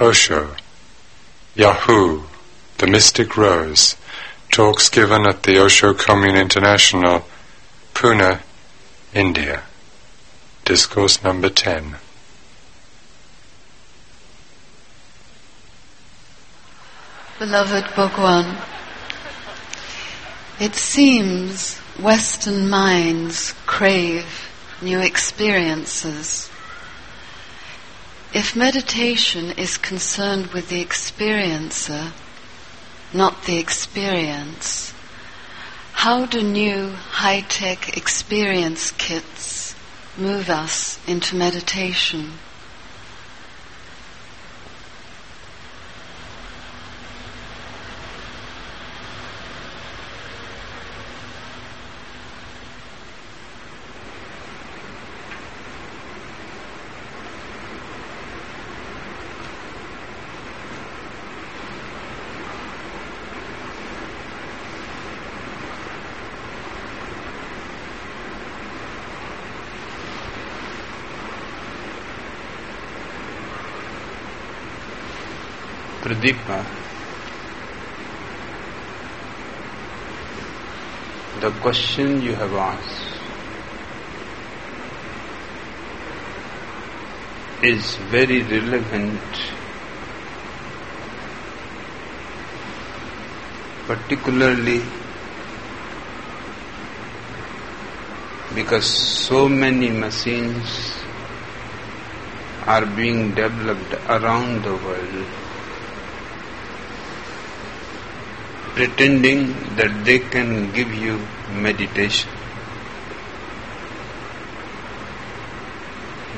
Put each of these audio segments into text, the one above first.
Osho, Yahoo, The Mystic Rose, talks given at the Osho Commune International, Pune, India. Discourse number 10. Beloved Bhagwan, it seems Western minds crave new experiences. If meditation is concerned with the experiencer, not the experience, how do new high-tech experience kits move us into meditation? Pradeepa, the question you have asked is very relevant, particularly because so many machines are being developed around the world pretending that they can give you meditation.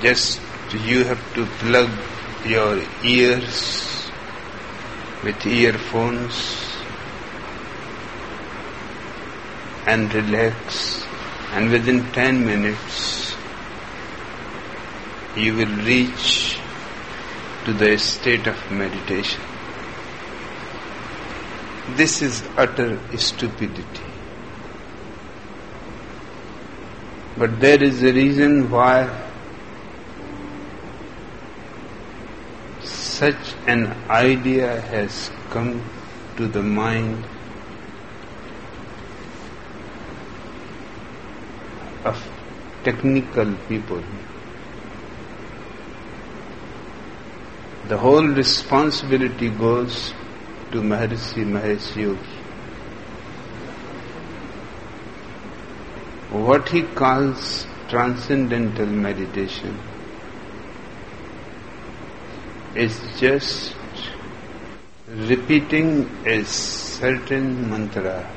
Just you have to plug your ears with earphones and relax and within 10 minutes you will reach to the state of meditation. This is utter stupidity. But there is a reason why such an idea has come to the mind of technical people. The whole responsibility goes to Maharishi Mahesh Yogi. What he calls transcendental meditation is just repeating a certain mantra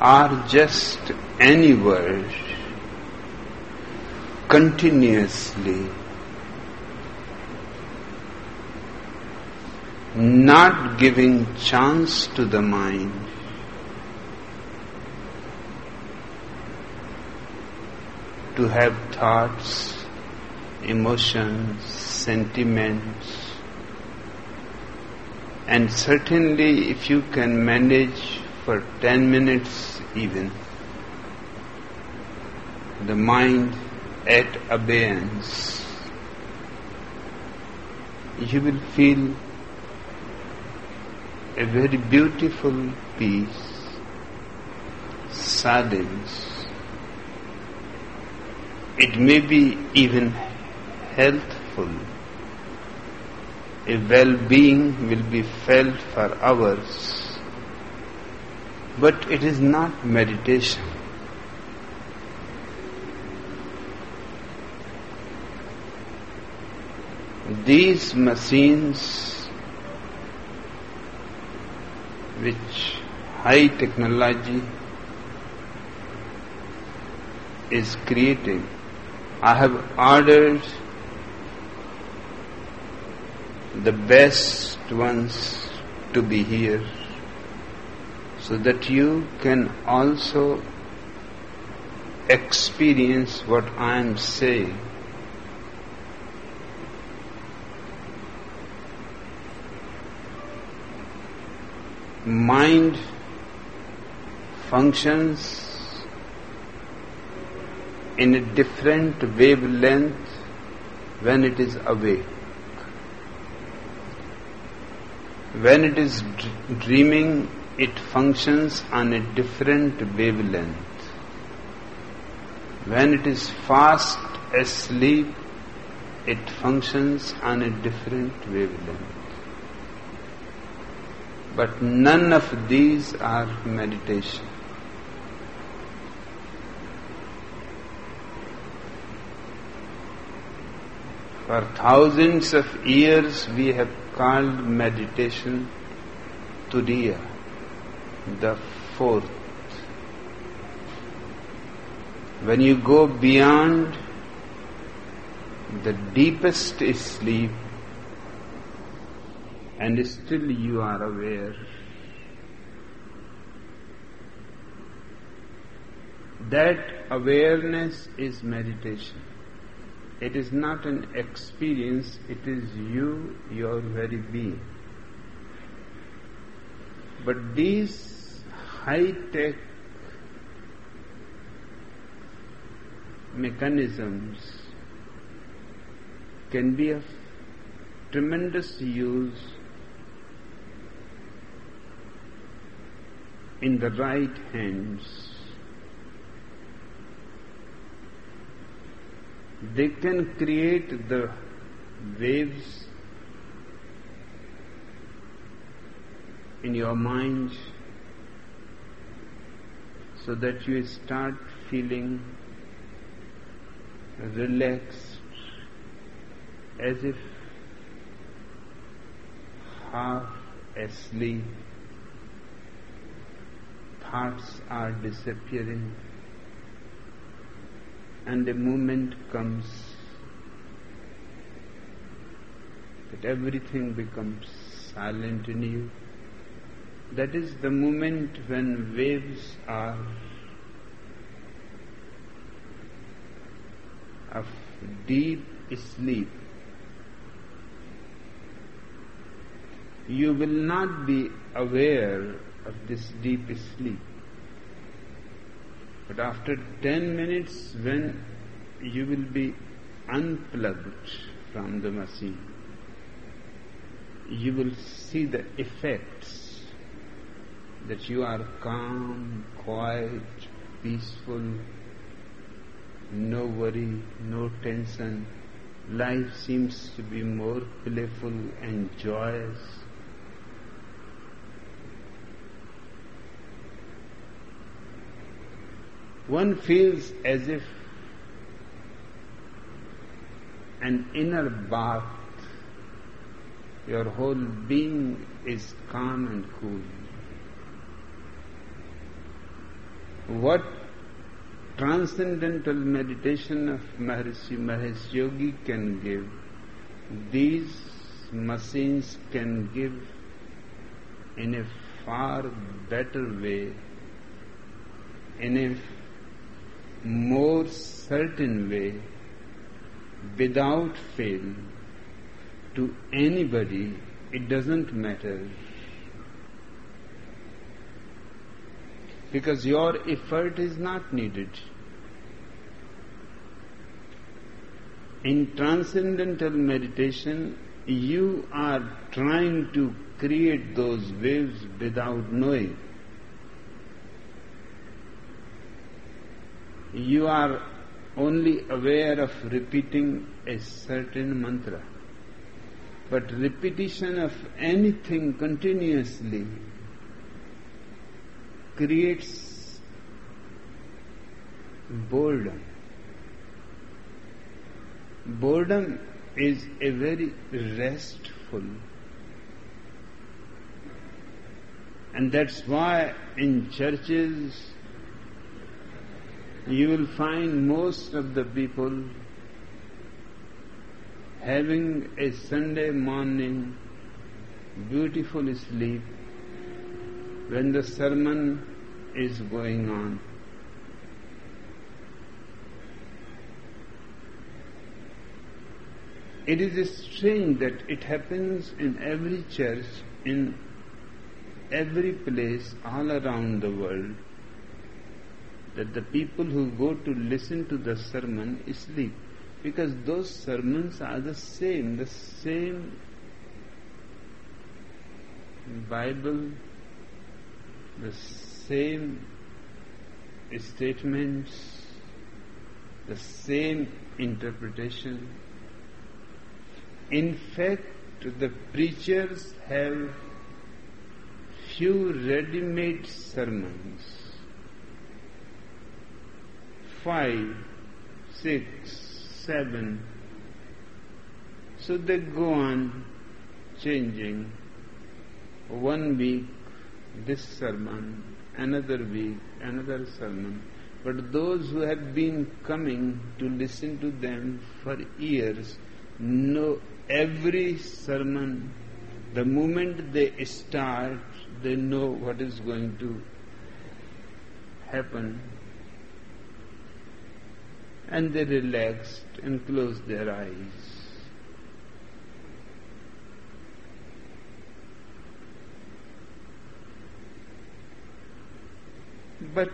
or just any word continuously not giving chance to the mind. To have thoughts, emotions, sentiments, and certainly if you can manage for 10 minutes even, the mind at abeyance, you will feel a very beautiful peace, silence. It may be even healthful. A well-being will be felt for hours, but it is not meditation. These machines which high technology is creating. I have ordered the best ones to be here so that you can also experience what I am saying. Mind functions in a different wavelength when it is awake. When it is dreaming, it functions on a different wavelength. When it is fast asleep, it functions on a different wavelength. But none of these are meditation. For thousands of years we have called meditation Turiya, the fourth. When you go beyond the deepest sleep and still you are aware that awareness is meditation. It is not an experience, it is you, your very being. But these high tech mechanisms can be of tremendous use in the right hands. they can create the waves in your mind so that you start feeling relaxed as if half asleep thoughts are disappearing and a moment comes that everything becomes silent in you. That is the moment when waves are of deep sleep. You will not be aware of this deep sleep. But after 10 minutes, when you will be unplugged from the machine, you will see the effects that you are calm, quiet, peaceful, no worry, no tension. Life seems to be more playful and joyous. One feels as if an inner bath, your whole being is calm and cool. What transcendental meditation of Maharishi Mahesh Yogi can give, these machines can give in a far better way, in a more certain way without fail to anybody, it doesn't matter. Because your effort is not needed. In transcendental meditation, you are trying to create those waves without knowing. You are only aware of repeating a certain mantra. But repetition of anything continuously creates boredom. Boredom is a very restful and that's why in churches you will find most of the people having a Sunday morning beautiful sleep when the sermon is going on. It is strange that it happens in every church, in every place all around the world that the people who go to listen to the sermon sleep because those sermons are the same, the same Bible, the same statements, the same interpretation. In fact, the preachers have few ready-made sermons. Five, six, seven. So they go on changing. One week, this sermon, another week, another sermon. But those who have been coming to listen to them for years know every sermon. The moment they start, they know what is going to happen. And they relaxed and closed their eyes. But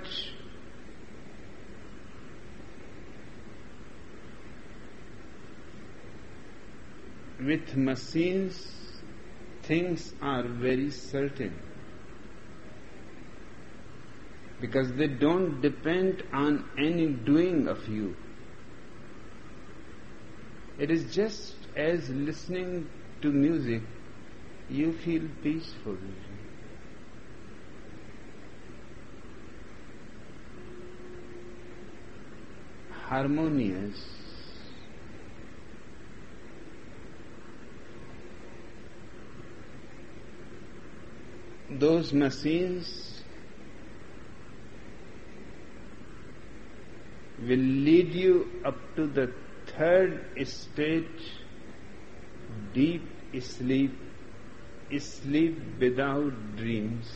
with machines, things are very certain because they don't depend on any doing of you. It is just as listening to music, you feel peaceful. harmonious, those machines will lead you up to the third state, deep sleep, sleep without dreams.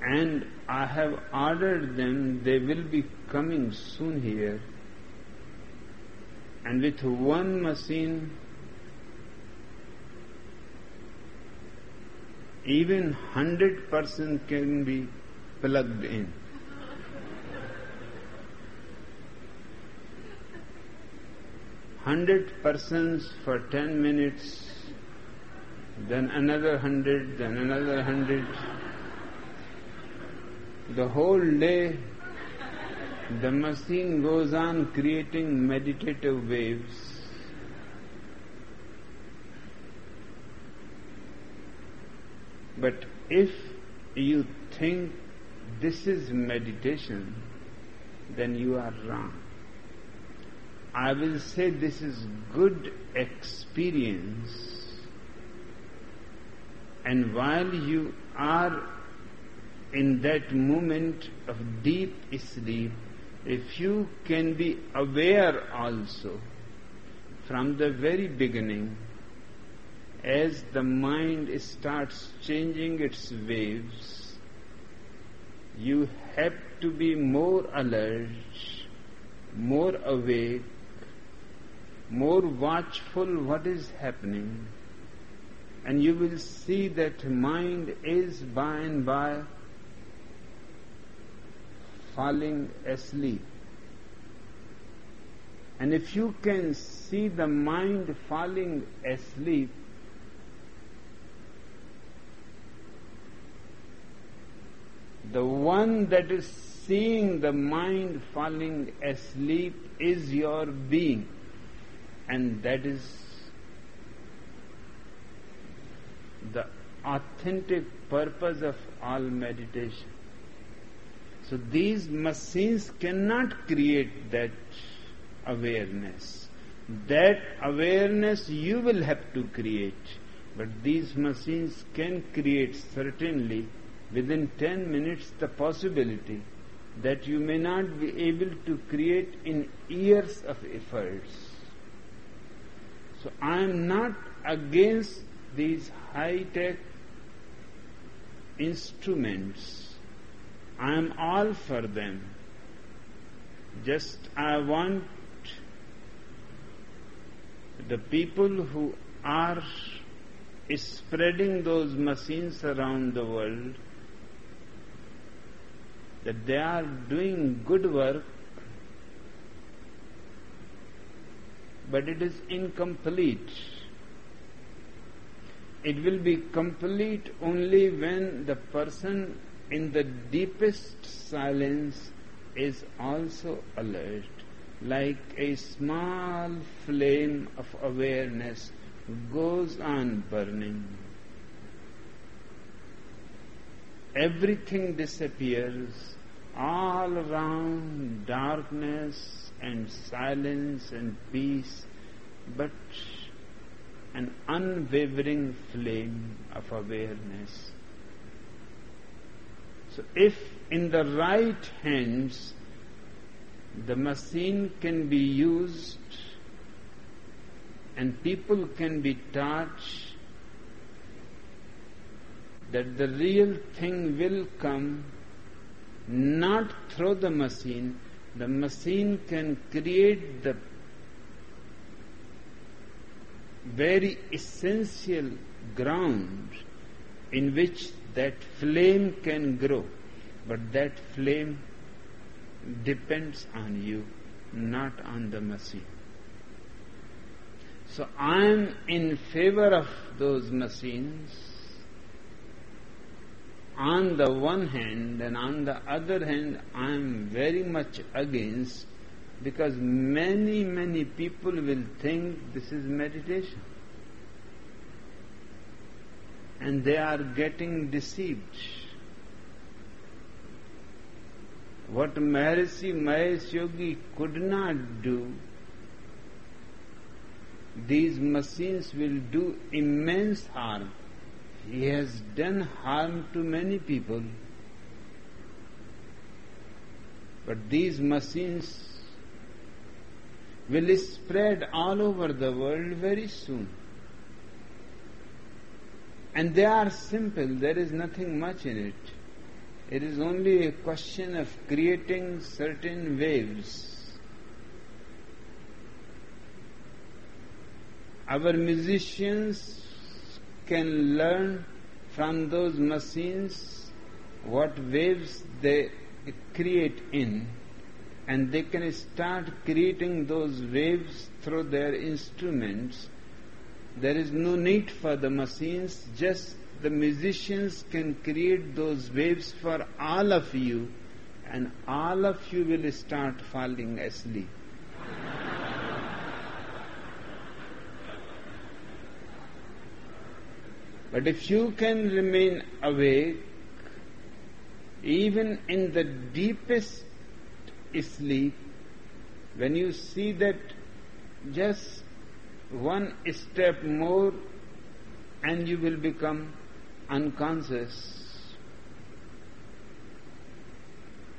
and I have ordered them, they will be coming soon here. And with one machine, even 100% can be plugged in. Hundred persons for ten minutes, then another hundred, then another hundred the whole day the machine goes on creating meditative waves. But if you think this is meditation, then you are wrong. I will say this is good experience. And while you are in that moment of deep sleep, if you can be aware also from the very beginning, as the mind starts changing its waves, you have to be more alert, more awake, more watchful what is happening, and you will see that mind is by and by falling asleep. And if you can see the mind falling asleep, the one that is seeing the mind falling asleep is your being, and that is the authentic purpose of all meditation. So these machines cannot create that awareness. That awareness you will have to create. But these machines can create certainly within 10 minutes the possibility that you may not be able to create in years of efforts. So I am not against these high-tech instruments I am all for them. Just I want the people who are spreading those machines around the world that they are doing good work but it is incomplete. It will be complete only when the person in the deepest silence is also alert, like a small flame of awareness goes on burning. Everything disappears, all around darkness and silence and peace, but an unwavering flame of awareness. So if in the right hands the machine can be used and people can be taught that the real thing will come not through the machine, the machine can create the very essential ground in which that flame can grow. But that flame depends on you, not on the machine. So I am in favor of those machines on the one hand, and on the other hand, I am very much against because many, many people will think this is meditation. And they are getting deceived. What Maharishi Mahesh Yogi could not do, these machines will do immense harm. He has done harm to many people. But these machines will spread all over the world very soon. And they are simple, there is nothing much in it. It is only a question of creating certain waves. Our musicians can learn from those machines what waves they create in and they can start creating those waves through their instruments. There is no need for the machines, just the musicians can create those waves for all of you, and all of you will start falling asleep. But if you can remain awake, even in the deepest sleep, when you see that just one step more and you will become unconscious,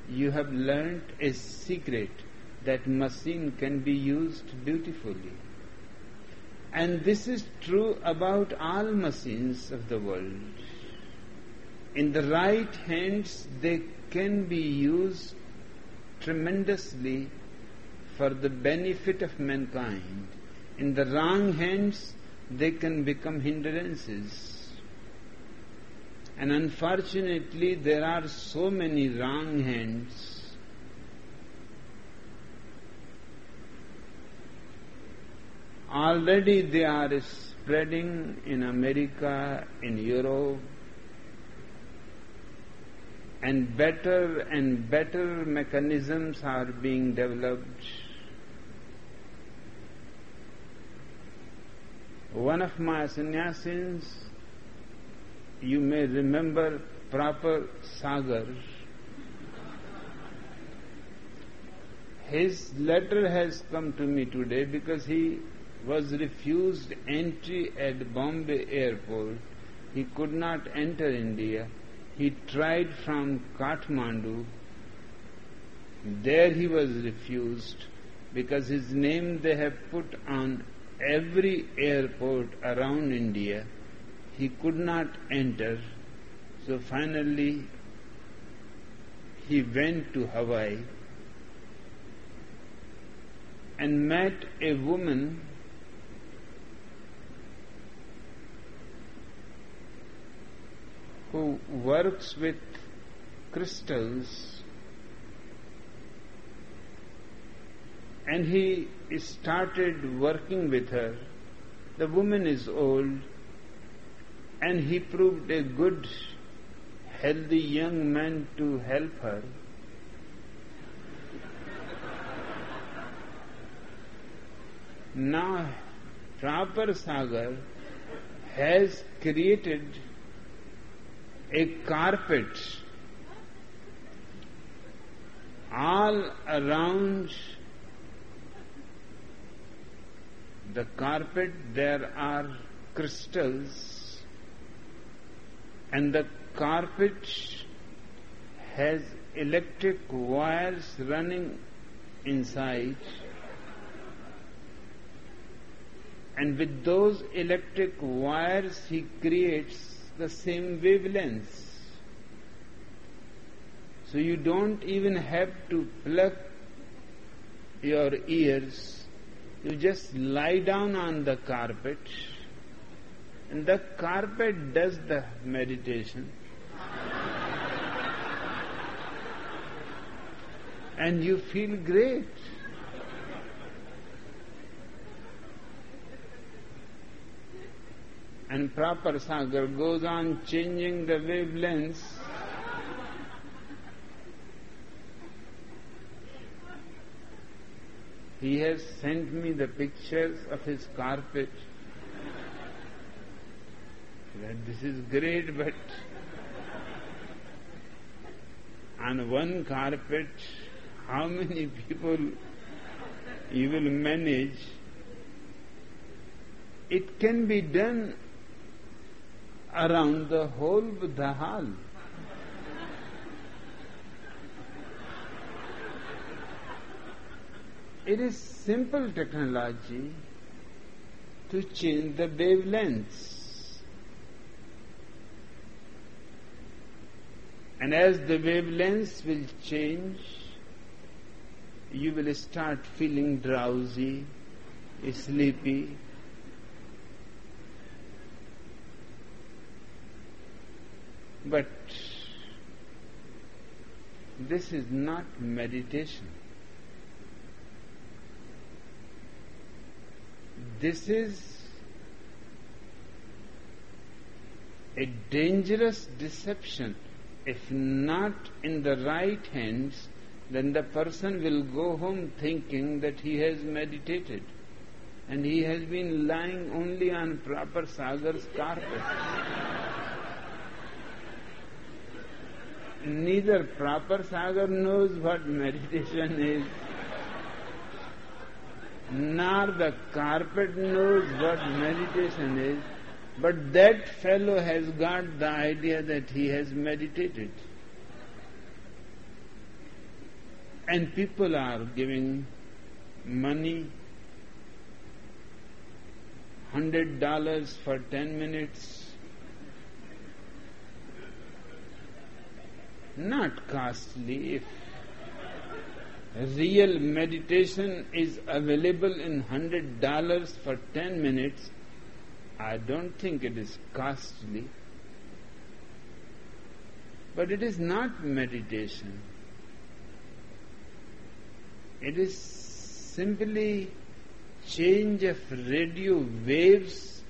you have learnt a secret that machine can be used beautifully. And this is true about all machines of the world. In the right hands, they can be used tremendously for the benefit of mankind. In the wrong hands, they can become hindrances. And unfortunately, there are so many wrong hands. Already they are spreading in America, in Europe, and better and better mechanisms are being developed. One of my sannyasis, you may remember proper Sagar. His letter has come to me today because he was refused entry at Bombay airport. He could not enter India he tried from Kathmandu. There he was refused because his name they have put on every airport around India. He could not enter. So finally he went to Hawaii and met a woman who works with crystals and he started working with her. The woman is old, and he proved a good, healthy young man to help her. Now, Prapar Sagar has created a carpet. All around the carpet there are crystals. And the carpet has electric wires running inside. And with those electric wires he creates the same wavelengths so you don't even have to plug your ears. You just lie down on the carpet and the carpet does the meditation. and you feel great. And Prapar Sagar goes on changing the wavelengths He has sent me the pictures of his carpet. That this is great, but on one carpet, how many people you will manage? It can be done around the whole Buddha hall. It is simple technology to change the wavelengths. And as the wavelengths will change, you will start feeling drowsy, sleepy. But this is not meditation. This is a dangerous deception. If not in the right hands, then the person will go home thinking that he has meditated and he has been lying only on proper Sagar's carpet. Neither Prapar Sagar knows what meditation is nor the carpet knows what meditation is, but that fellow has got the idea that he has meditated. And people are giving money, hundred dollars for ten minutes, not costly if real meditation is available in hundred dollars for ten minutes, I don't think it is costly. But it is not meditation. It is simply change of radio waves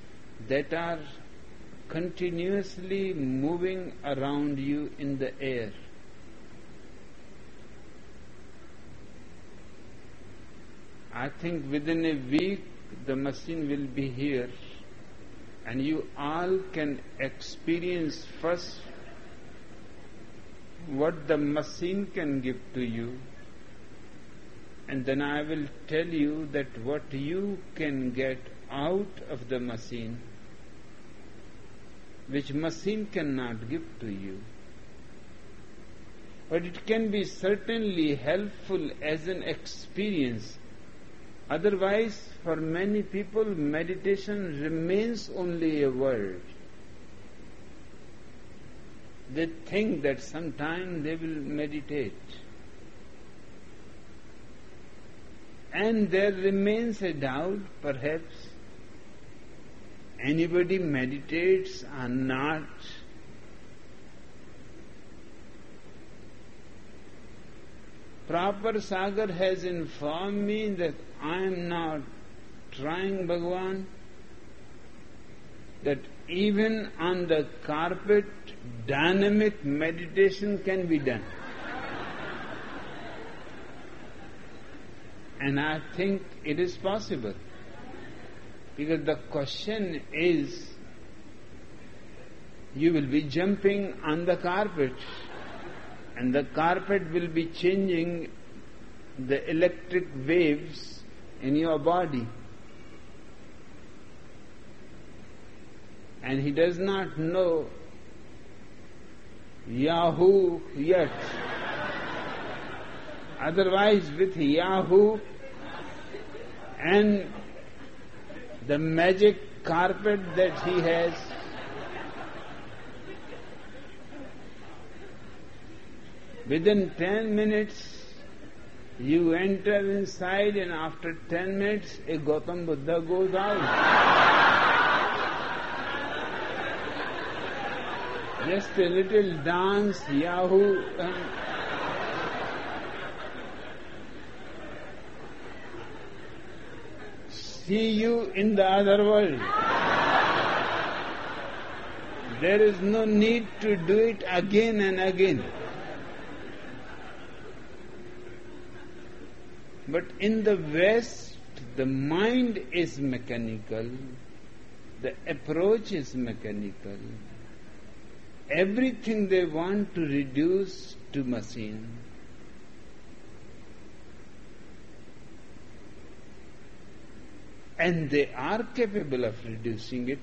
that are continuously moving around you in the air. I think within a week the machine will be here and you all can experience first what the machine can give to you and then I will tell you that what you can get out of the machine which machine cannot give to you. But it can be certainly helpful as an experience Otherwise, for many people, meditation remains only a word. They think that sometime they will meditate. And there remains a doubt, perhaps, anybody meditates or not. proper Sagar has informed me that I am now trying Bhagwan, that even on the carpet, dynamic meditation can be done. and I think it is possible. Because the question is, you will be jumping on the carpet and the carpet will be changing the electric waves in your body. And he does not know Yahoo yet. Otherwise, with Yahoo and the magic carpet that he has, within 10 minutes you enter inside and after 10 minutes a Gautam Buddha goes out. Just a little dance, Yahoo. See you in the other world. There is no need to do it again and again. But in the West, the mind is mechanical, the approach is mechanical everything they want to reduce to machine. And they are capable of reducing it.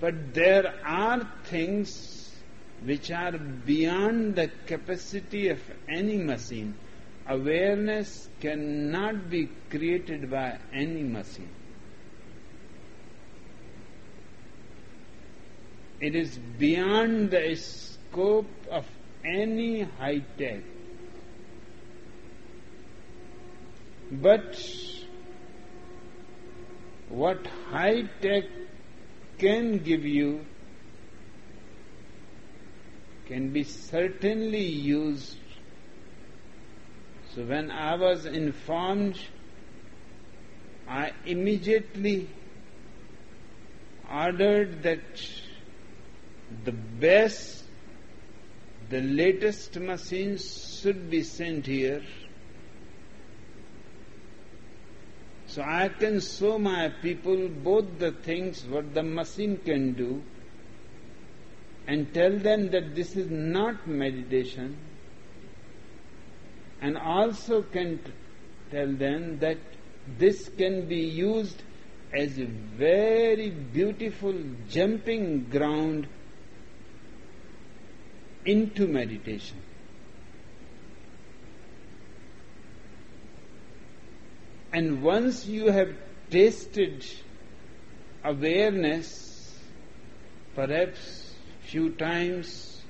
But there are things which are beyond the capacity of any machine. Awareness cannot be created by any machine. It is beyond the scope of any high tech. But what high tech can give you can be certainly used. So when I was informed, I immediately ordered that the best, the latest machines should be sent here. So I can show my people both the things what the machine can do and tell them that this is not meditation and also can tell them that this can be used as a very beautiful jumping ground into meditation. And once you have tasted awareness, perhaps few times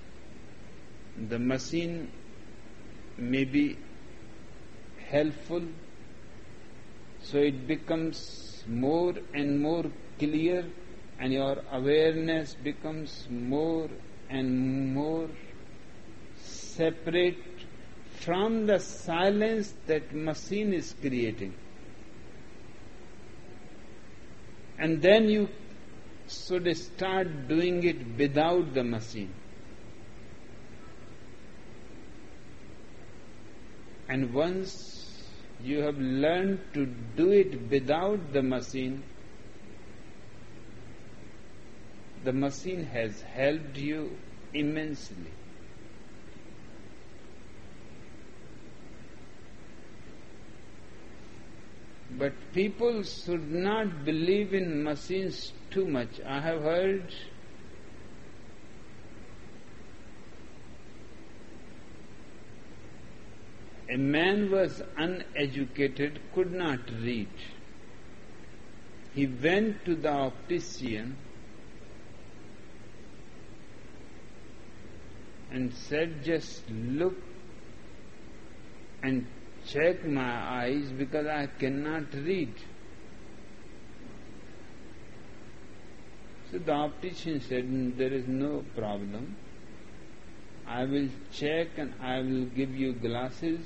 the machine may be helpful, so it becomes more and more clear and your awareness becomes more and more separate from the silence that machine is creating. And then you should start doing it without the machine. And once you have learned to do it without the machine, the machine has helped you immensely. But people should not believe in machines too much. I have heard a man was uneducated, could not read. He went to the optician and said, Just look and check my eyes because I cannot read. So the optician said, hmm, There is no problem. I will check and I will give you glasses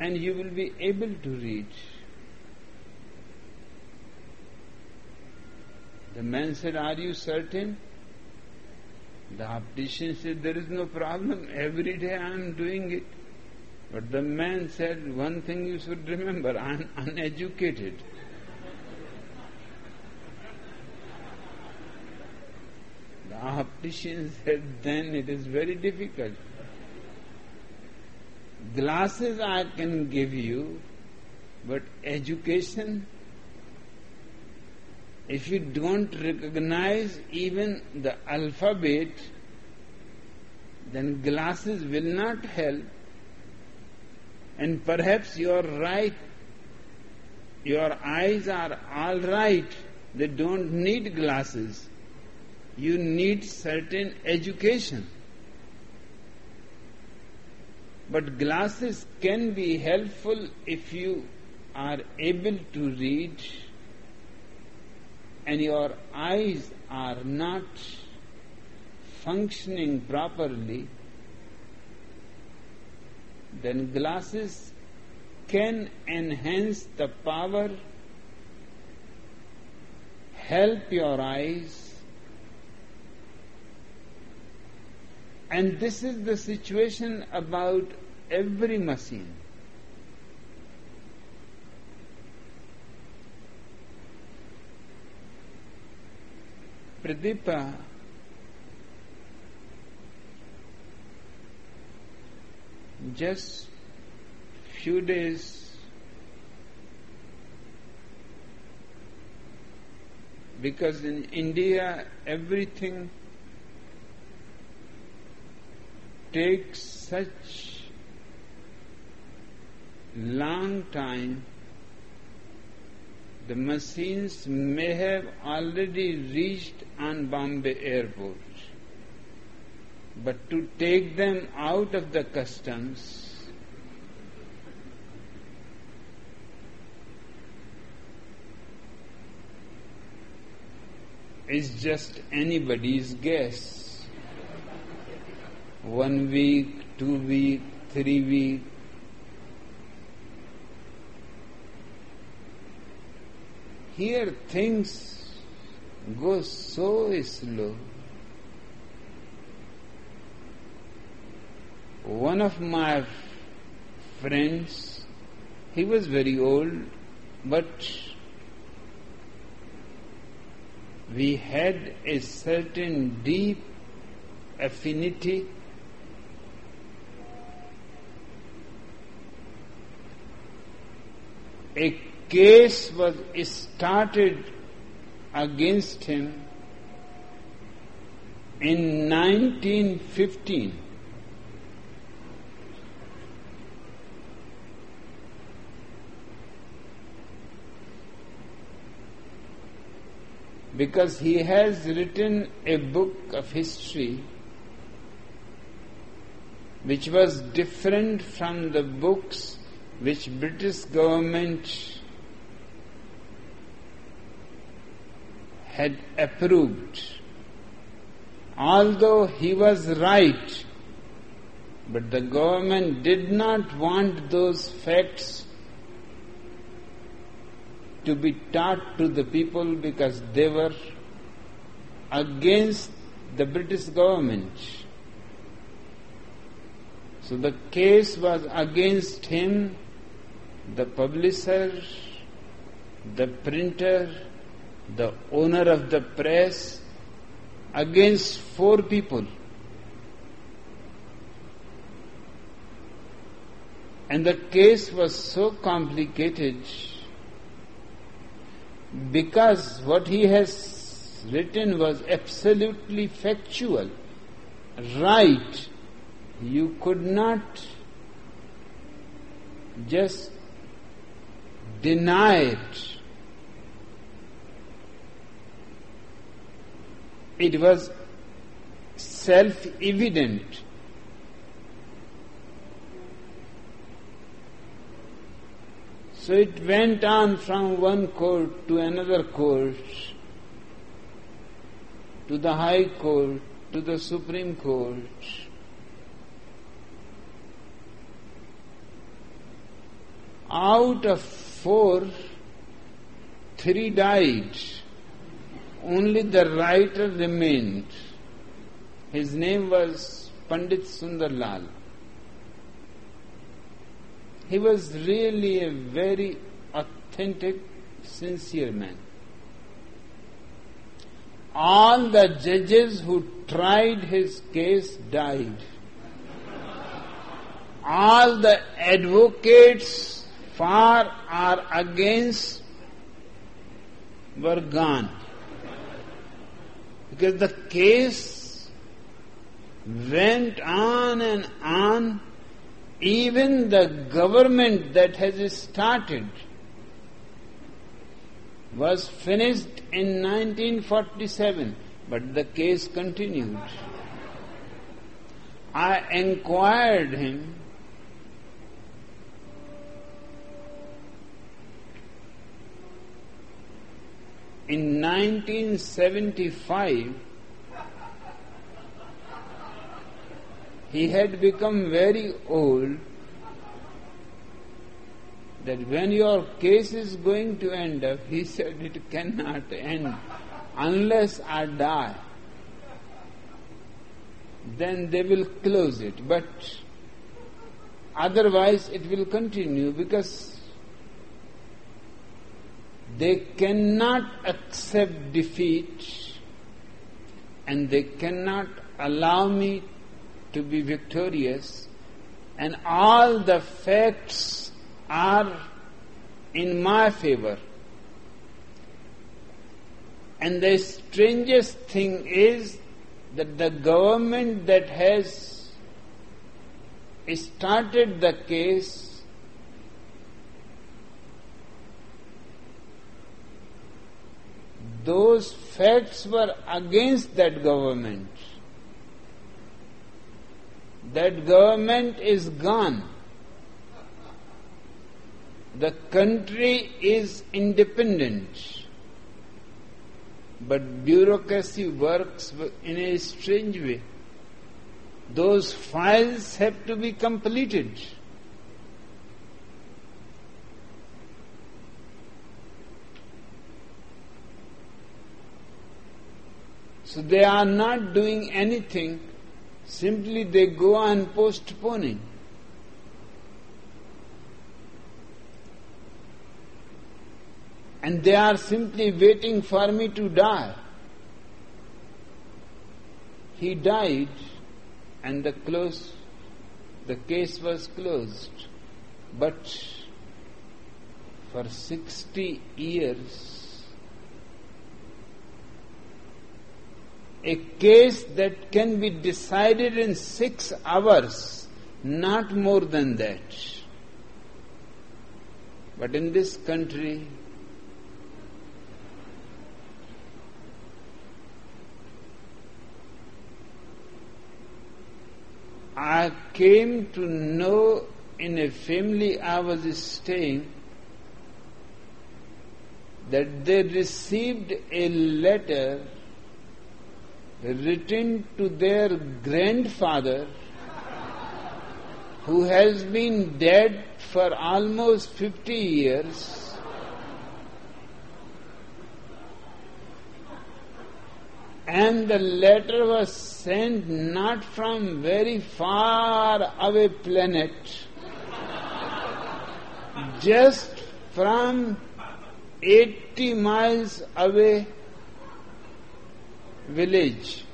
and you will be able to read. The man said, Are you certain? The optician said, There is no problem. Every day I am doing it. But the man said, One thing you should remember I am uneducated. the optician said, Then it is very difficult. Glasses I can give you, but education if you don't recognize even the alphabet, then glasses will not help. And perhaps you are right. Your eyes are all right. They don't need glasses. You need certain education. But glasses can be helpful if you are able to read and your eyes are not functioning properly, then glasses can enhance the power, help your eyes, and this is the situation about every machine. Pradeepa just few days because in India everything takes such long time the machines may have already reached on Bombay airport. But to take them out of the customs is just anybody's guess. One week, two week, three week, Here things go so slow. One of my friends, he was very old, but we had a certain deep affinity a case was started against him in 1915. Because he has written a book of history which was different from the books which British government had approved. Although he was right, but the government did not want those facts to be taught to the people because they were against the British government. So the case was against him, the publisher, the printer, the owner of the press against four people. And the case was so complicated because what he has written was absolutely factual, right. You could not just deny it it was self evident. So it went on from one court to another court, to the High Court, to the Supreme Court. Out of four, three died. Only the writer remained. His name was Pandit Sundarlal. He was really a very authentic, sincere man. All the judges who tried his case died. All the advocates for or against were gone. Because the case went on and on, even the government that has started was finished in 1947, but the case continued. I inquired him in 1975 he had become very old that when your case is going to end up, he said it cannot end unless I die. Then they will close it, but otherwise it will continue because they cannot accept defeat and they cannot allow me to be victorious and all the facts are in my favor. And the strangest thing is that the government that has started the case those facts were against that government. That government is gone. The country is independent, but bureaucracy works in a strange way. Those files have to be completed. So they are not doing anything, simply they go on postponing. and they are simply waiting for me to die. He died, and the close, the case was closed. But for 60 years, a case that can be decided in six hours, not more than that. But in this country, I came to know in a family I was staying that they received a letter written to their grandfather who has been dead for almost 50 years. And the letter was sent not from very far away planet, just from 80 miles away village.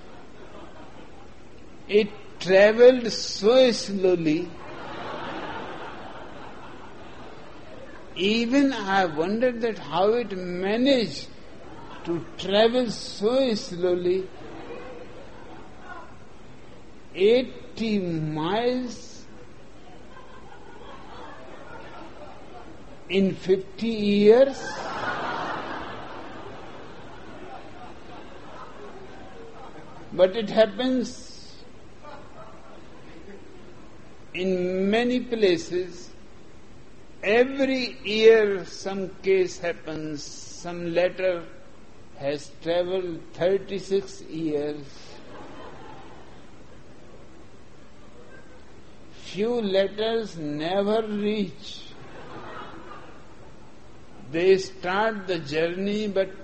It traveled so slowly. Even I wondered that how it managed to travel so slowly 80 miles in 50 years But it happens in many places. Every year, some case happens, some letter has traveled 36 years. Few letters never reach. They start the journey, but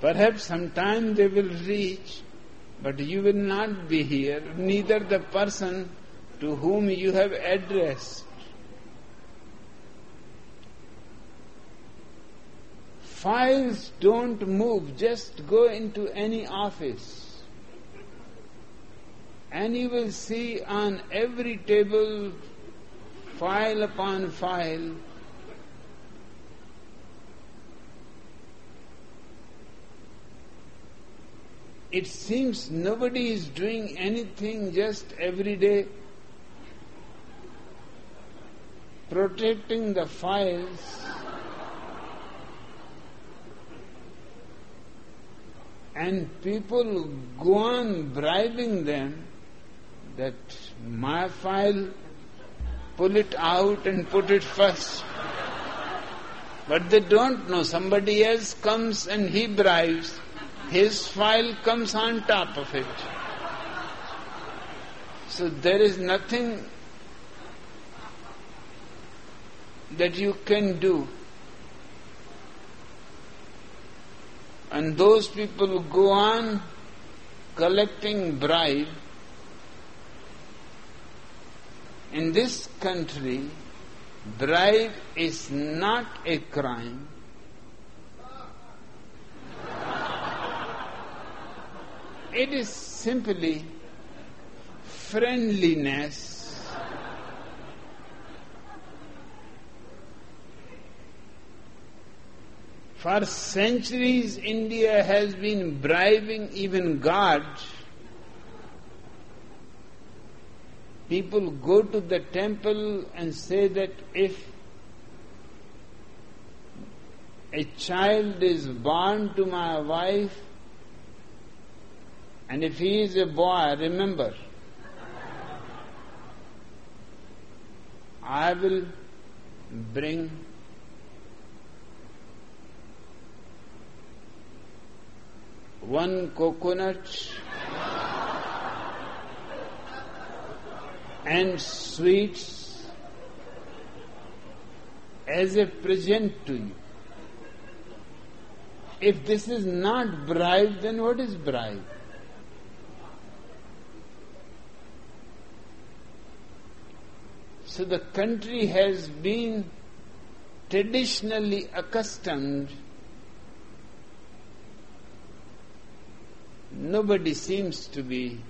perhaps sometime they will reach, but you will not be here, neither the person to whom you have addressed. Files don't move, just go into any office. And you will see on every table, file upon file, it seems nobody is doing anything just every day protecting the files. And people go on bribing them that my file pull it out and put it first. But they don't know. Somebody else comes and he bribes his file comes on top of it. So there is nothing that you can do. And those people who go on collecting bribe in this country, bribe is not a crime. It is simply friendliness. For centuries, India has been bribing even God. People go to the temple and say that if a child is born to my wife, and if he is a boy, remember, I will bring one coconut and sweets as a present to you. If this is not bribe, then what is bribe? So the country has been traditionally accustomed. Nobody seems to be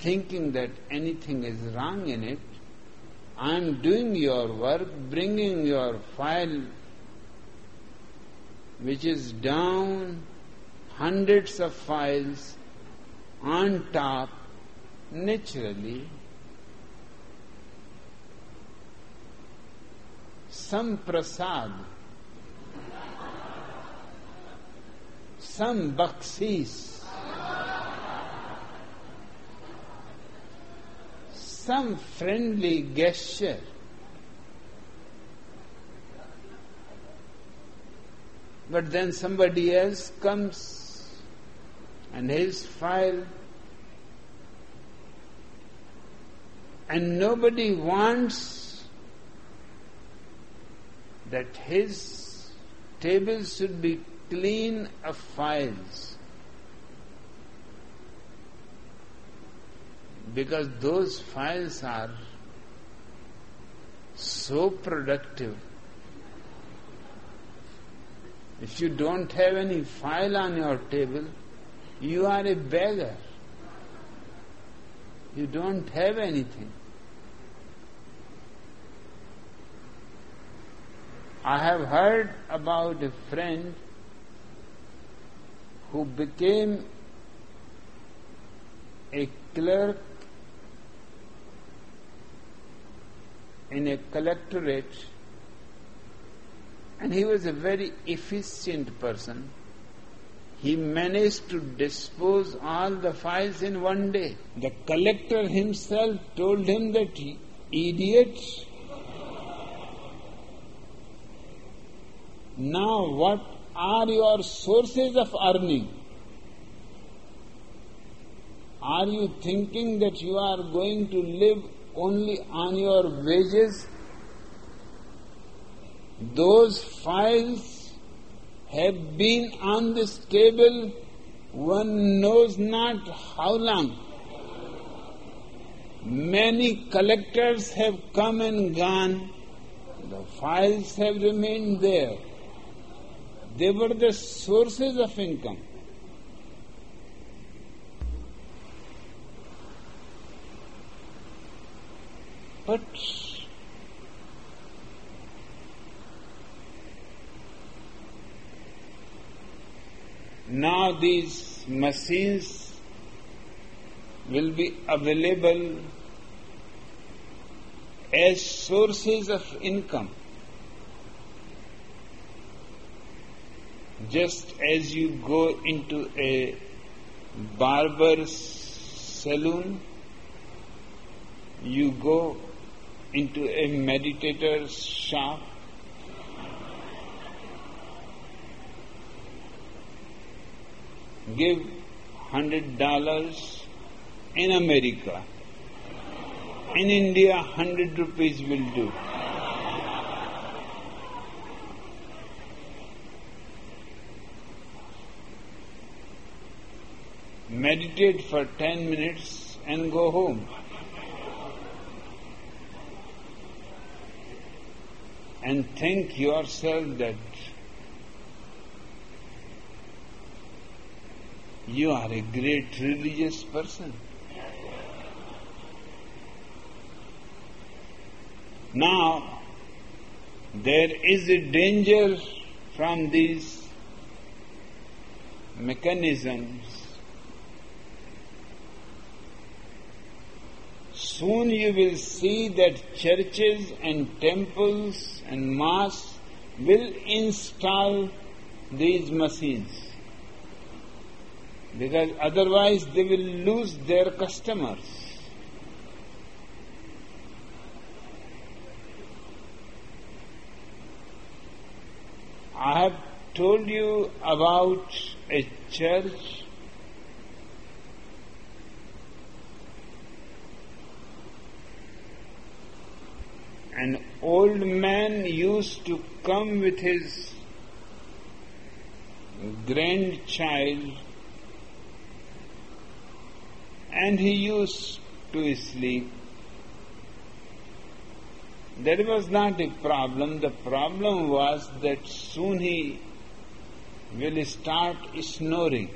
thinking that anything is wrong in it. I am doing your work, bringing your file, which is down hundreds of files on top naturally. Some prasad, some baksheesh, some friendly gesture. But then somebody else comes and his file. And nobody wants that his table should be clean of files. Because those files are so productive. If you don't have any file on your table, you are a beggar. You don't have anything. I have heard about a friend who became a clerk in a collectorate and he was a very efficient person. He managed to dispose all the files in one day. The collector himself told him that, he idiot, Now, what are your sources of earning? Are you thinking that you are going to live only on your wages? Those files have been on this table one knows not how long. Many collectors have come and gone. The files have remained there. They were the sources of income. But now these machines will be available as sources of income. Just as you go into a barber's saloon, you go into a meditator's shop, give hundred dollars in America. In India, hundred rupees will do. Meditate for ten minutes and go home. And think yourself that you are a great religious person. Now, there is a danger from these mechanisms. Soon you will see that churches and temples and mosques will install these machines because otherwise they will lose their customers. I have told you about a church an old man used to come with his grandchild and he used to sleep. That was not a problem. The problem was that soon he will start snoring.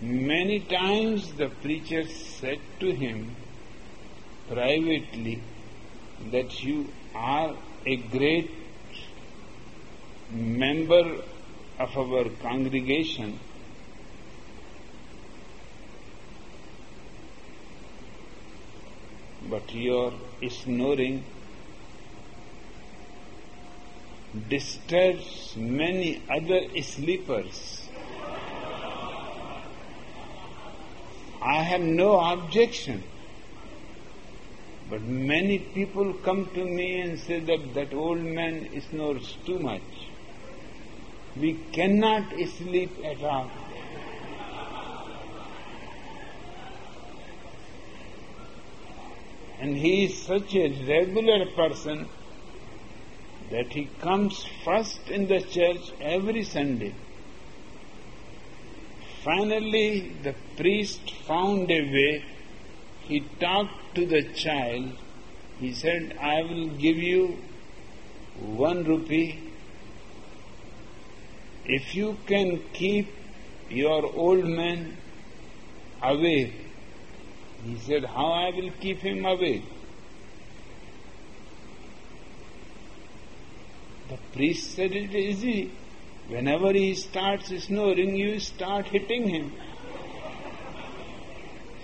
Many times the preacher said to him privately that you are a great member of our congregation but your snoring disturbs many other sleepers. I have no objection. But many people come to me and say that that old man snores too much. We cannot sleep at all. And he is such a regular person that he comes first in the church every Sunday. Finally, the priest found a way. He talked to the child. He said, I will give you one rupee if you can keep your old man away. he said, How I will keep him away? The priest said, It is easy. Whenever he starts snoring, you start hitting him.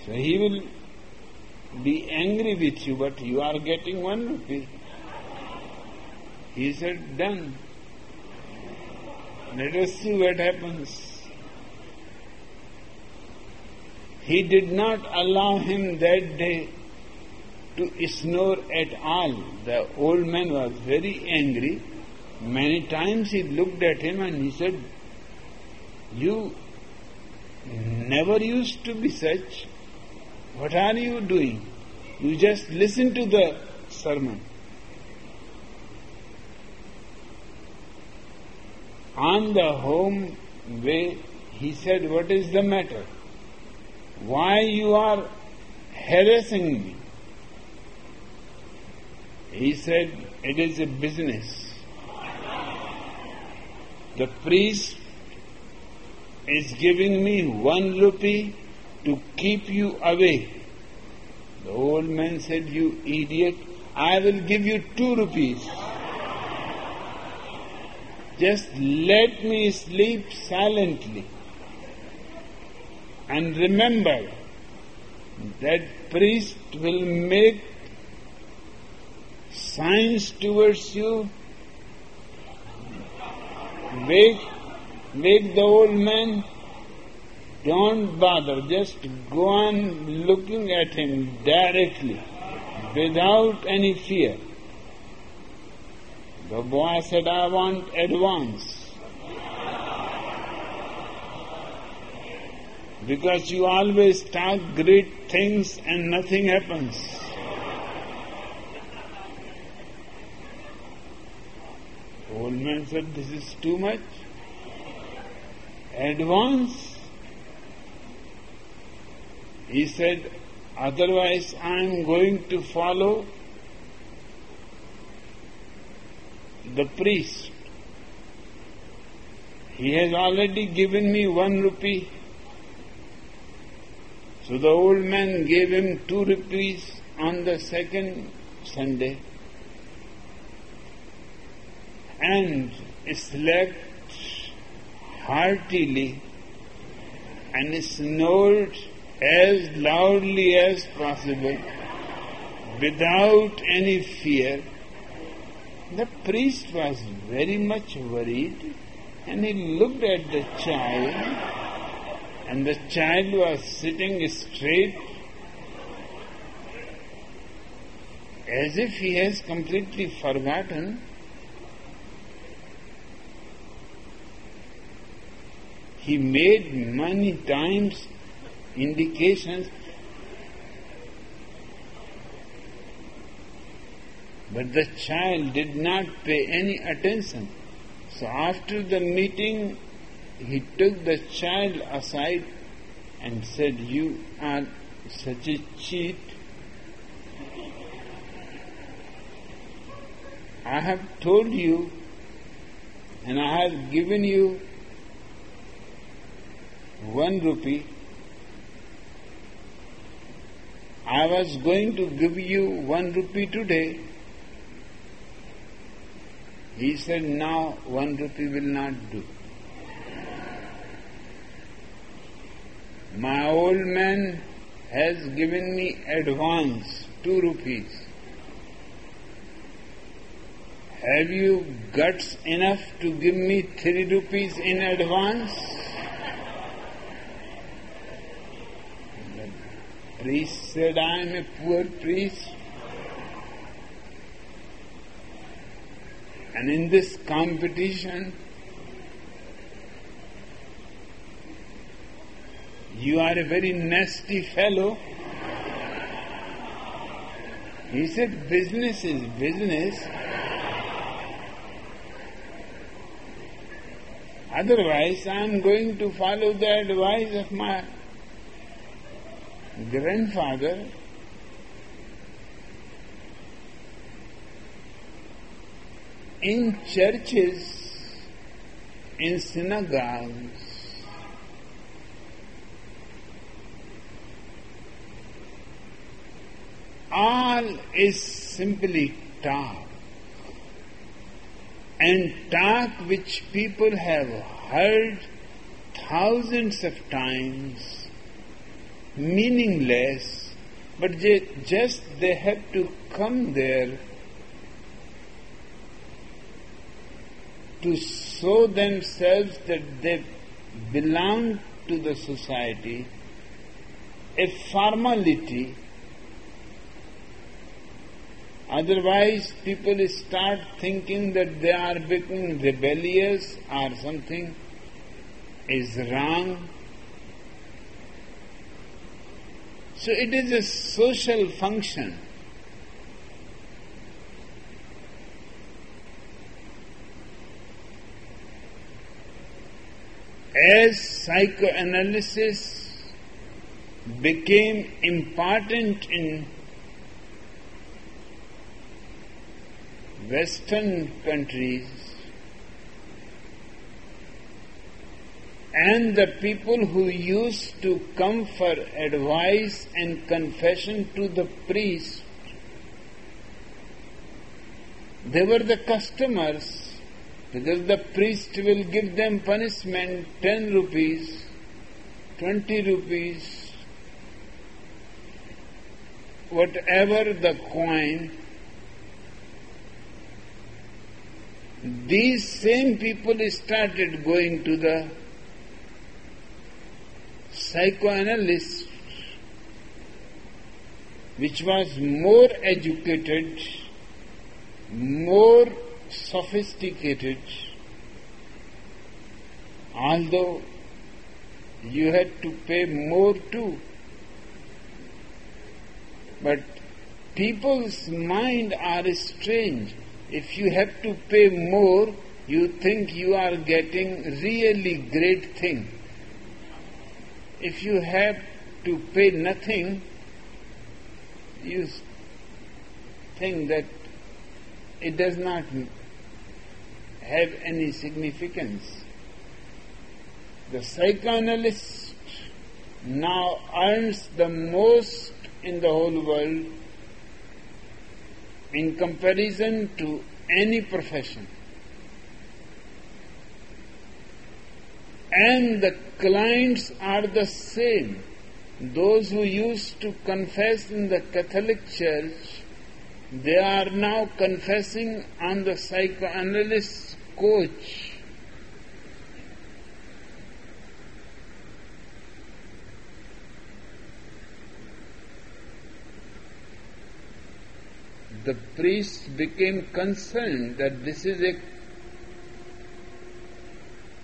So he will be angry with you, but you are getting one rupee. He said, Done. Let us see what happens. He did not allow him that day to snore at all. The old man was very angry. Many times he looked at him and he said, You never used to be such. What are you doing? You just listen to the sermon. On the home way, he said, What is the matter? Why you are harassing me? He said, It is a business. The priest is giving me one rupee to keep you away. The old man said, You idiot, I will give you two rupees. Just let me sleep silently. And remember that priest will make signs towards you. Wake, wake the old man. Don't bother, just go on looking at him directly, without any fear. The boy said, I want advance. Because you always talk great things and nothing happens. Man said, This is too much. Advance. He said, Otherwise, I am going to follow the priest. He has already given me one rupee. So the old man gave him two rupees on the second Sunday and slept heartily and snored as loudly as possible without any fear. The priest was very much worried and he looked at the child and the child was sitting straight as if he has completely forgotten He made many times indications, but the child did not pay any attention. So after the meeting, he took the child aside and said, You are such a cheat. I have told you and I have given you one rupee. I was going to give you one rupee today. He said, Now one rupee will not do. My old man has given me advance two rupees. Have you guts enough to give me three rupees in advance? Priest said, I am a poor priest. And in this competition, you are a very nasty fellow. He said, business is business. Otherwise, I am going to follow the advice of my grandfather in churches, in synagogues, all is simply talk. And talk which people have heard thousands of times meaningless, but they just they have to come there to show themselves that they belong to the society, a formality. Otherwise, people start thinking that they are becoming rebellious or something, is wrong. So it is a social function. As psychoanalysis became important in Western countries, and the people who used to come for advice and confession to the priest, they were the customers because the priest will give them punishment 10 rupees, 20 rupees, whatever the coin. These same people started going to the psychoanalyst, which was more educated, more sophisticated, although you had to pay more too. But people's mind are strange. If you have to pay more, you think you are getting really great thing if you have to pay nothing, you think that it does not have any significance. The psychoanalyst now earns the most in the whole world in comparison to any profession. And the clients are the same. Those who used to confess in the Catholic Church, they are now confessing on the psychoanalyst coach. The priests became concerned that this is a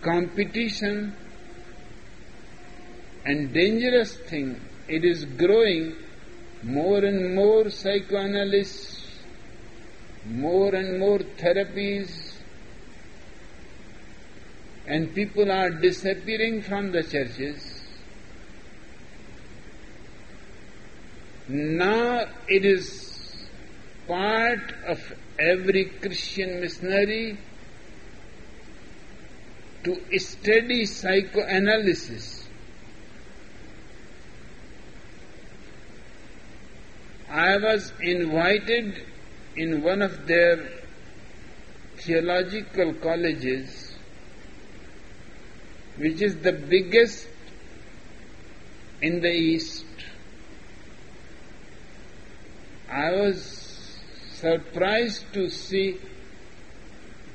competition and dangerous thing. It is growing more and more psychoanalysts, more and more therapies, and people are disappearing from the churches. Now it is part of every Christian missionary to study psychoanalysis. I was invited in one of their theological colleges, which is the biggest in the East. I was surprised to see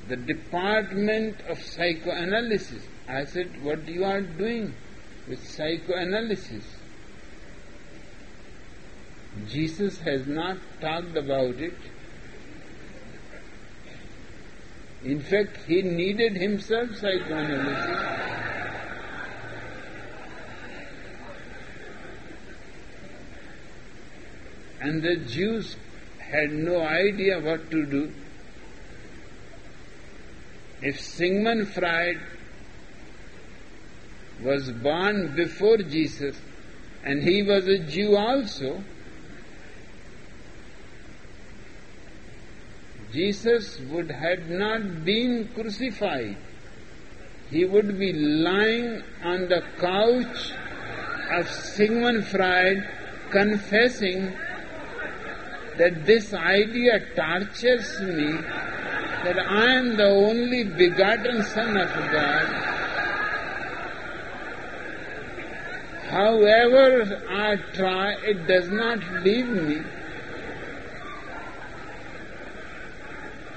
the department of psychoanalysis. I said, What you are doing with psychoanalysis? Jesus has not talked about it. In fact, he needed himself psychoanalysis. And the Jews had no idea what to do. If Sigmund Freud was born before Jesus and he was a Jew also, Jesus would have not been crucified. He would be lying on the couch of Sigmund Freud confessing that this idea tortures me that I am the only begotten Son of God. However I try, it does not leave me.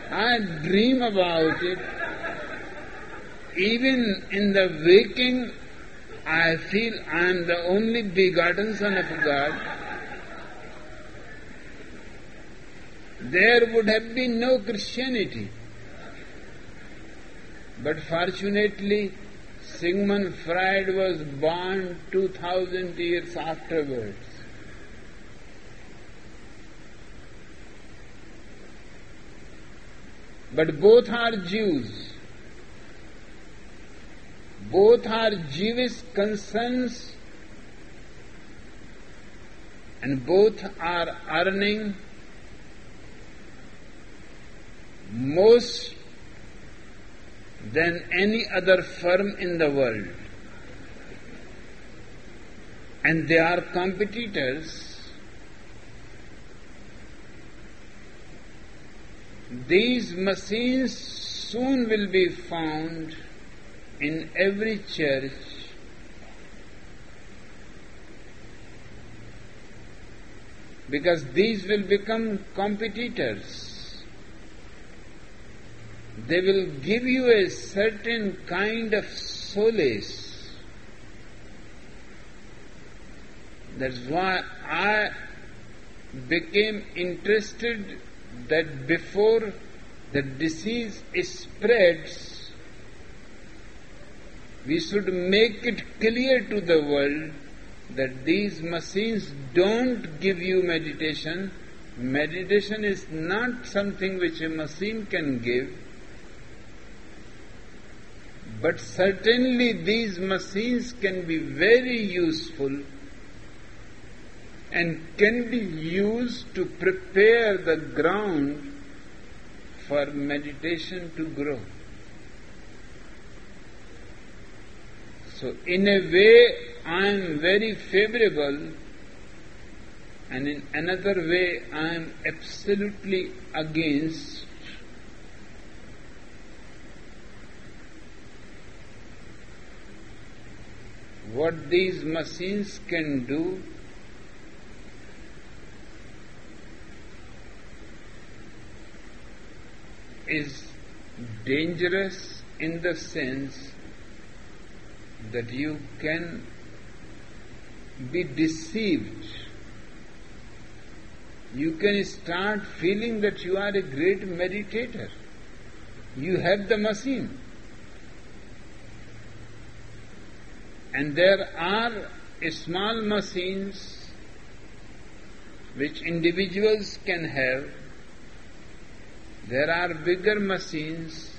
I dream about it. Even in the waking, I feel I am the only begotten Son of God. There would have been no Christianity. But fortunately, Sigmund Freud was born 2000 years afterwards. But both are Jews. Both are Jewish concerns and both are earning most than any other firm in the world. And they are competitors. These machines soon will be found in every church because these will become competitors. They will give you a certain kind of solace. That's why I became interested that before the disease spreads, we should make it clear to the world that these machines don't give you meditation. Meditation is not something which a machine can give. But certainly these machines can be very useful and can be used to prepare the ground for meditation to grow. So, in a way, I am very favorable, and in another way, I am absolutely against. What these machines can do is dangerous in the sense that you can be deceived. You can start feeling that you are a great meditator. You have the machine. And there are small machines which individuals can have. There are bigger machines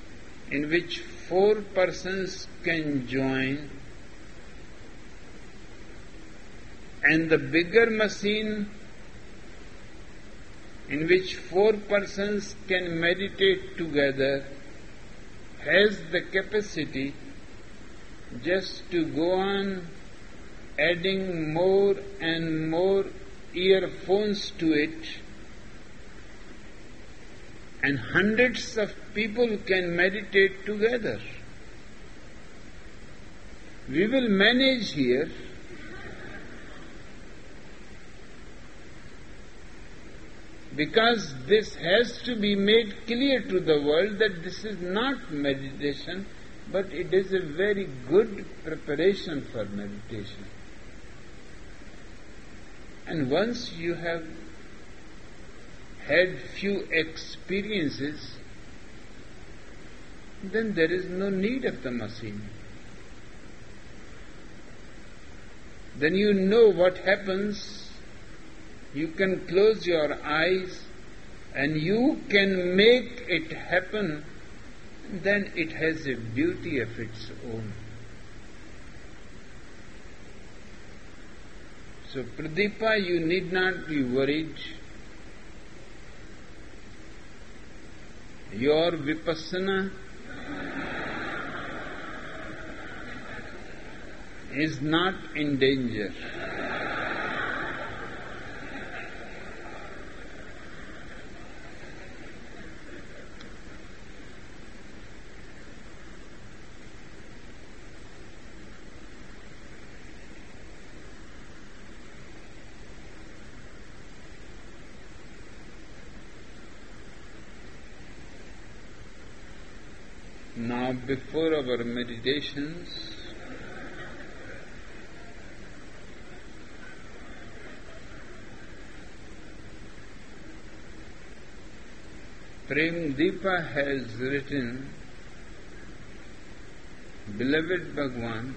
in which four persons can join and the bigger machine in which four persons can meditate together has the capacity just to go on adding more and more earphones to it. And hundreds of people can meditate together. We will manage here. Because this has to be made clear to the world that this is not meditation, but it is a very good preparation for meditation. And once you have had few experiences, then there is no need of the machine. Then you know what happens you can close your eyes and you can make it happen, then it has a beauty of its own. So, Pradeepa, you need not be worried. Your vipassana is not in danger. Now, before our meditations, Prem Deepa has written Beloved Bhagwan,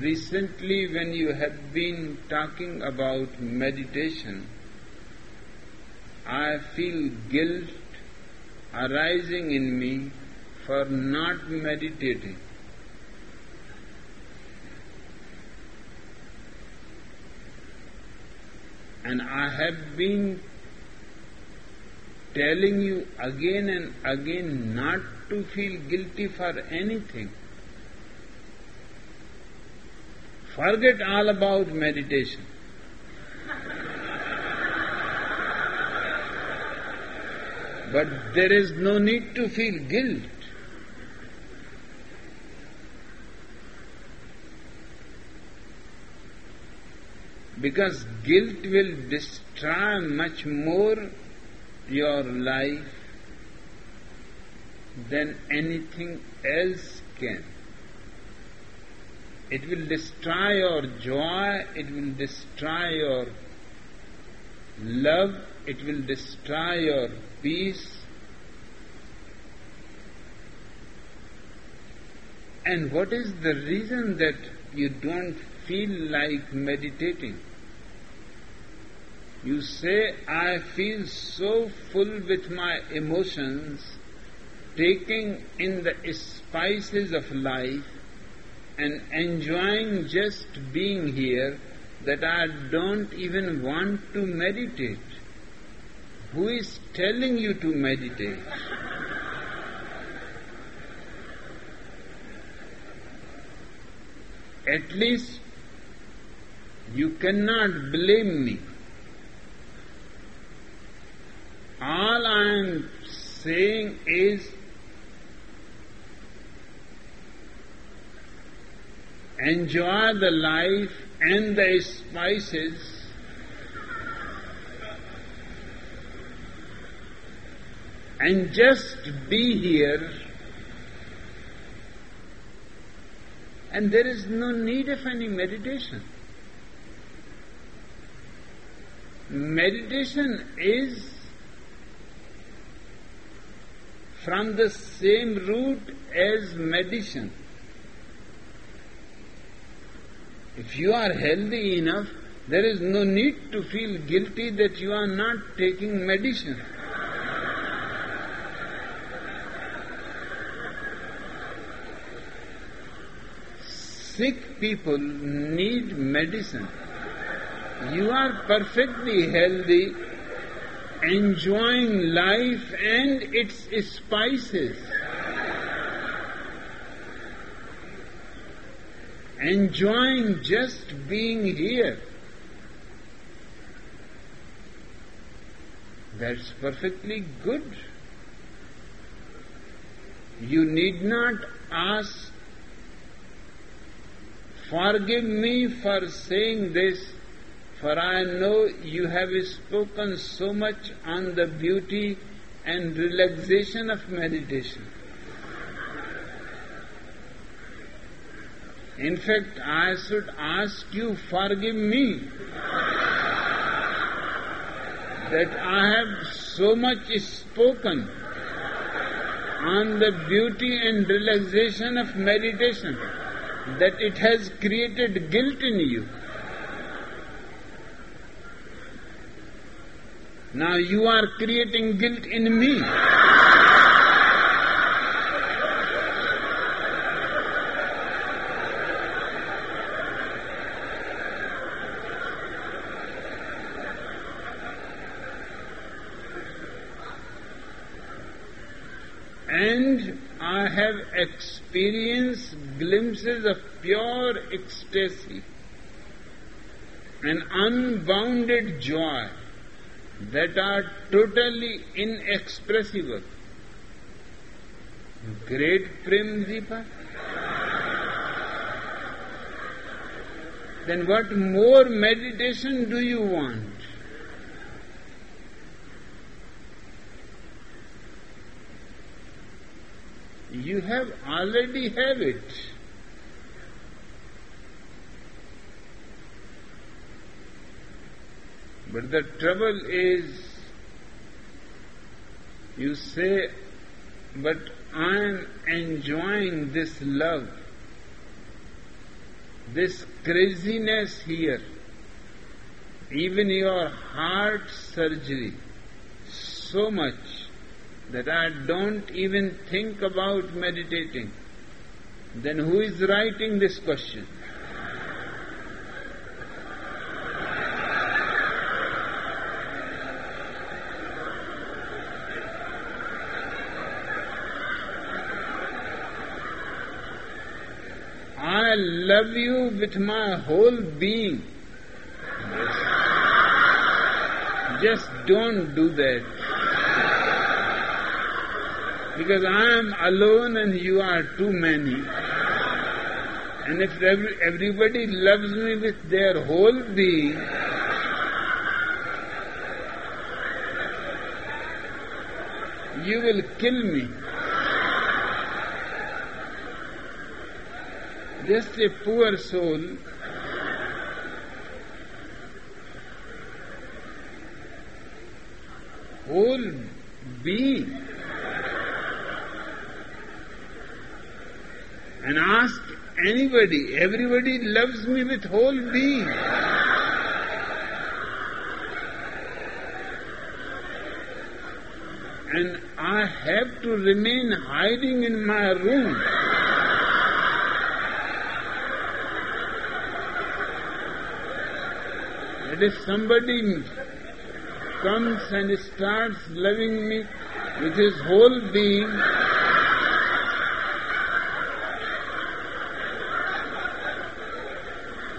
recently when you have been talking about meditation, I feel guilt arising in me for not meditating. And I have been telling you again and again not to feel guilty for anything. Forget all about meditation. but there is no need to feel guilt. Because guilt will destroy much more your life than anything else can. It will destroy your joy, it will destroy your love, it will destroy your peace. And what is the reason that you don't feel like meditating? You say, I feel so full with my emotions, taking in the spices of life and enjoying just being here, that I don't even want to meditate. Who is telling you to meditate? At least you cannot blame me. All I am saying is enjoy the life and the spices and just be here and there is no need of any meditation. Meditation is from the same root as medicine. If you are healthy enough, there is no need to feel guilty that you are not taking medicine. Sick people need medicine. You are perfectly healthy, enjoying life and its spices. Enjoying just being here. That's perfectly good. You need not ask, forgive me for saying this, for I know you have spoken so much on the beauty and relaxation of meditation. In fact, I should ask you, forgive me that I have so much spoken on the beauty and relaxation of meditation that it has created guilt in you. Now you are creating guilt in me. and I have experienced glimpses of pure ecstasy and unbounded joy that are totally inexpressible. Great Deepa. Then what more meditation do you want? You have already have it. But the trouble is, you say, but I am enjoying this love, this craziness here, even your heart surgery, so much that I don't even think about meditating. Then who is writing this question? I love you with my whole being. Just don't do that. Because I am alone and you are too many. And if every, everybody loves me with their whole being, you will kill me. Just a poor soul whole being and ask anybody, everybody loves me with whole being. And I have to remain hiding in my room. That if somebody comes and starts loving me with his whole being,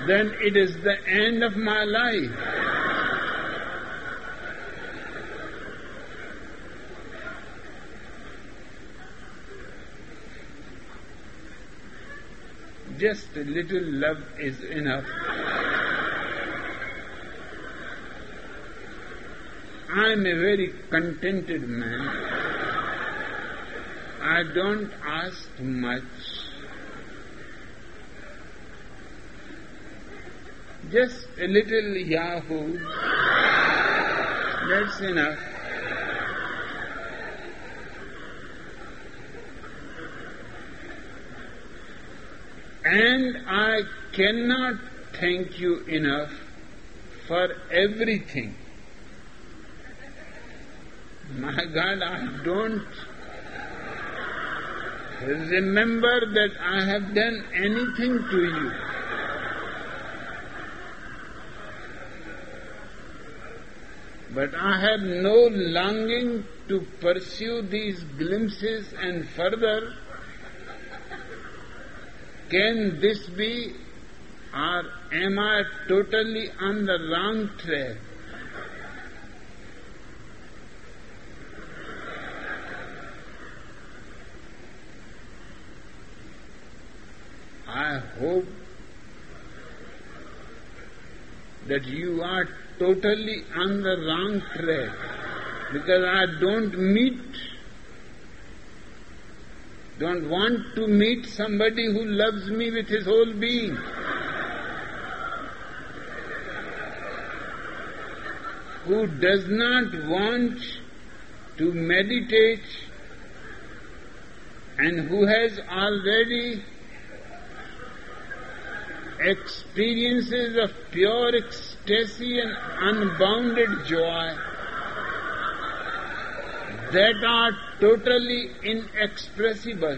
then it is the end of my life. Just a little love is enough. I am a very contented man. I don't ask much. Just a little Yahoo. That's enough. And I cannot thank you enough for everything. My God, I don't remember that I have done anything to you. But I have no longing to pursue these glimpses and further. Can this be, or am I totally on the wrong track? I hope that you are totally on the wrong track because I don't meet, don't want to meet somebody who loves me with his whole being. Who does not want to meditate and who has already experiences of pure ecstasy and unbounded joy that are totally inexpressible.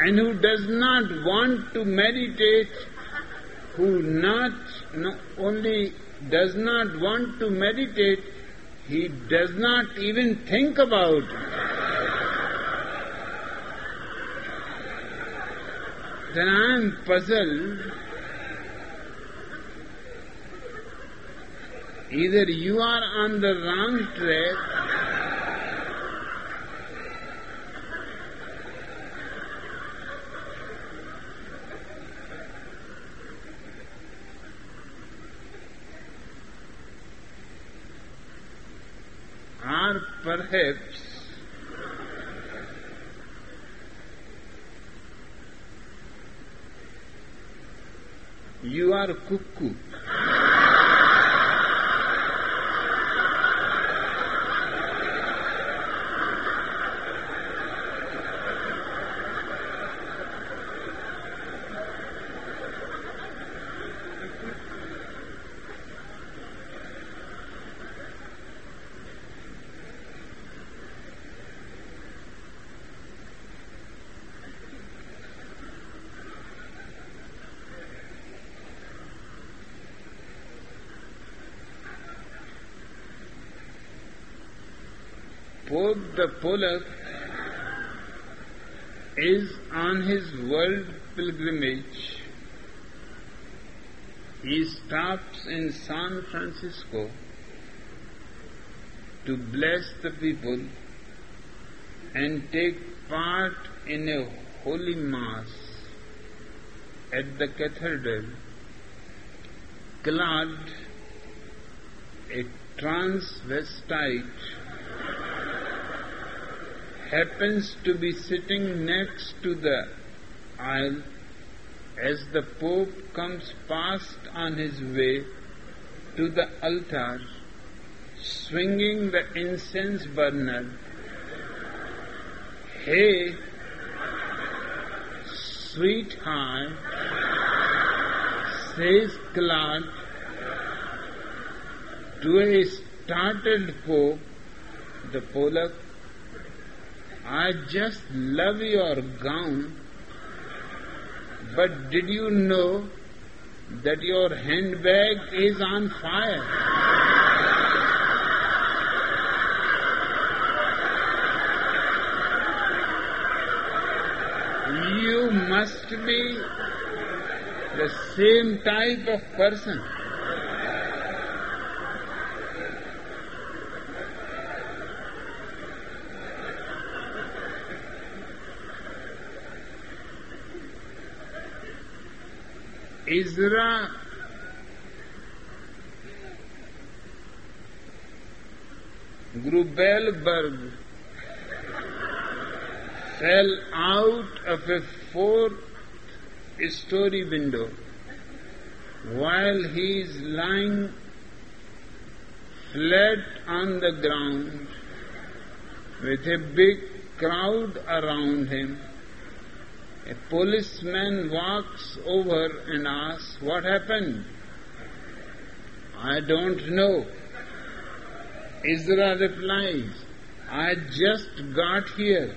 And who does not want to meditate, who not no, only does not want to meditate, he does not even think about then I am puzzled. Either you are on the wrong track or perhaps you Pope the Polack is on his world pilgrimage. He stops in San Francisco to bless the people and take part in a holy mass at the cathedral. Claude, a transvestite, happens to be sitting next to the aisle as the Pope comes past on his way to the altar, swinging the incense burner. Hey, sweetheart, says Claude to a startled Pope, the Polack, I just love your gown but did you know that your handbag is on fire? You must be the same type of person. Ezra Grubelberg fell out of a four story window while he is lying flat on the ground with a big crowd around him. A policeman walks over and asks, What happened? I don't know. Ezra replies, I just got here.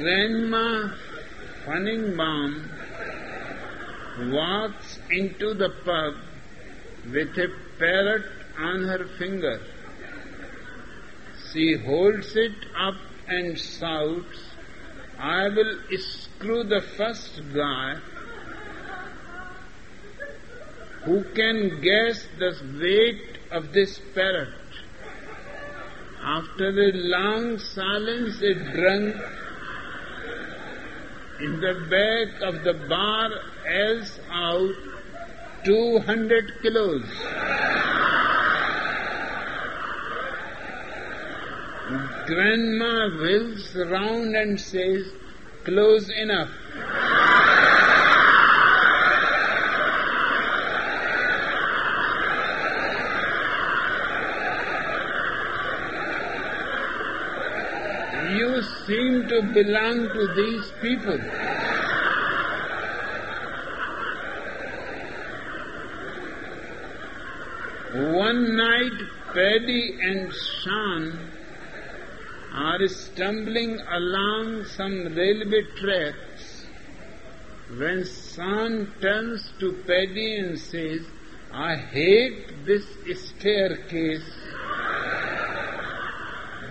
Grandma Funningbaum walks into the pub with a parrot on her finger. She holds it up and shouts, I will screw the first guy who can guess the weight of this parrot. After a long silence, a drunk the back of the bar yells out 200 kilos. Grandma wheels round and says, close enough. You seem to belong to these people. Paddy and Sean are stumbling along some railway tracks when Sean turns to Paddy and says, I hate this staircase.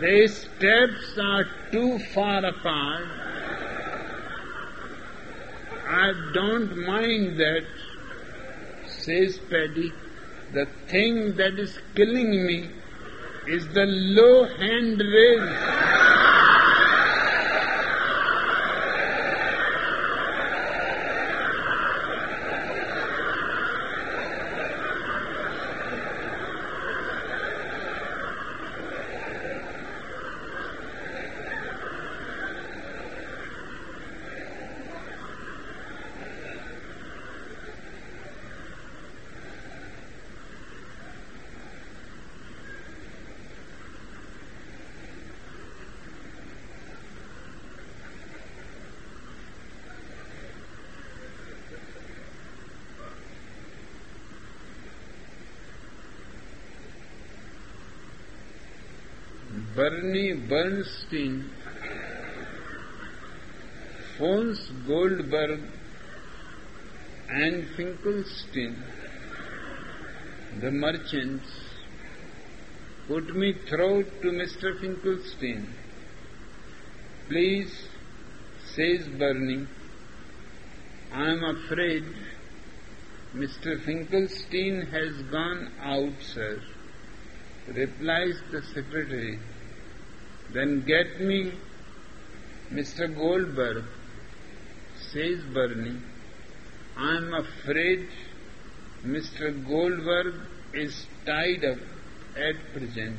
The steps are too far apart. I don't mind that, says Paddy. Thing that is killing me is the low hand raise. Bernie Bernstein phones Goldberg and Finkelstein, the merchants, put me through to Mr. Finkelstein. Please, says Bernie, I am afraid Mr. Finkelstein has gone out, sir, replies the secretary. Then get me Mr. Goldberg, says Bernie. I am afraid Mr. Goldberg is tied up at present.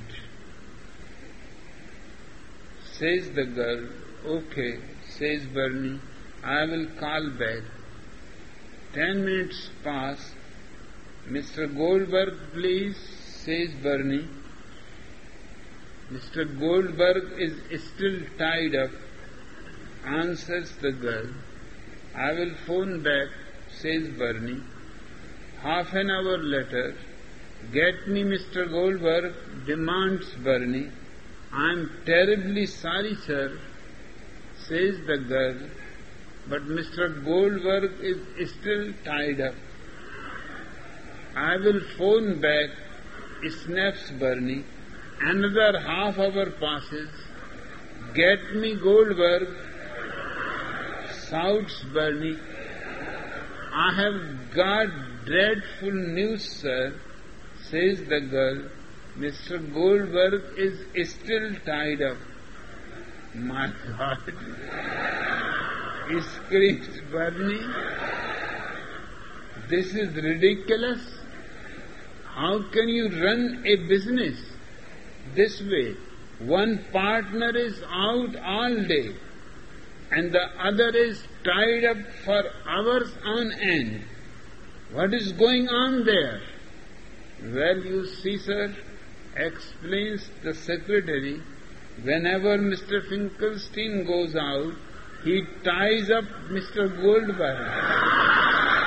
Says the girl, okay, says Bernie, I will call back. Ten minutes pass. Mr. Goldberg, please, says Bernie. Mr. Goldberg is still tied up, answers the girl. I will phone back, says Bernie. Half an hour later, get me Mr. Goldberg, demands Bernie. I am terribly sorry, sir, says the girl but Mr. Goldberg is still tied up. I will phone back, snaps Bernie. Another half hour passes. Get me Goldberg, shouts Bernie. I have got dreadful news, sir, says the girl. Mr. Goldberg is still tied up. My God screamed Bernie. This is ridiculous. How can you run a business this way? One partner is out all day and the other is tied up for hours on end. What is going on there? Well, you see, sir, explains the secretary, whenever Mr. Finkelstein goes out, he ties up Mr. Goldberg.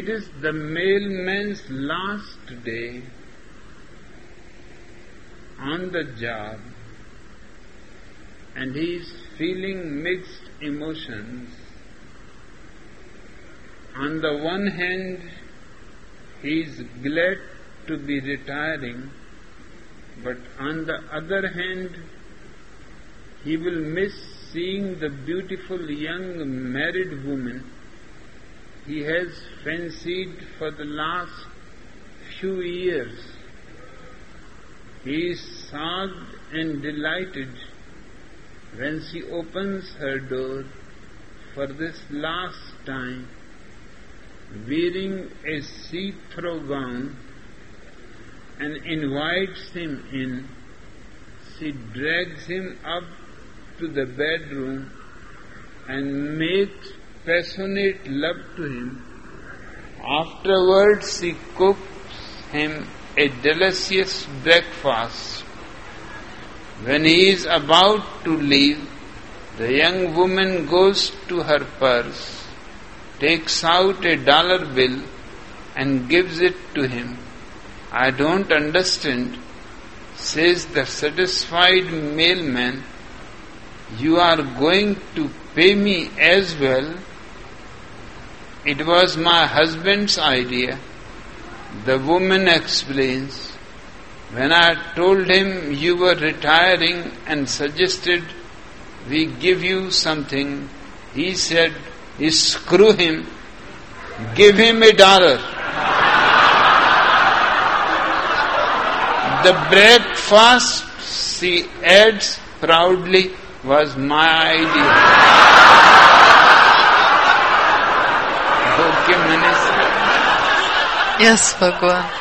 It is the mailman's last day on the job and he is feeling mixed emotions. On the one hand, he is glad to be retiring, but on the other hand, he will miss seeing the beautiful young married woman he has fancied for the last few years. He is sad and delighted when she opens her door for this last time wearing a see-through gown and invites him in. She drags him up to the bedroom and makes passionate love to him. Afterwards, she cooks him a delicious breakfast. When he is about to leave, the young woman goes to her purse takes out a dollar bill and gives it to him. I don't understand, says the satisfied mailman. You are going to pay me as well. It was my husband's idea. The woman explains. When I told him you were retiring and suggested we give you something, he said, screw him, give him a dollar. The breakfast, she adds proudly, was my idea. Yes, Bhagwan.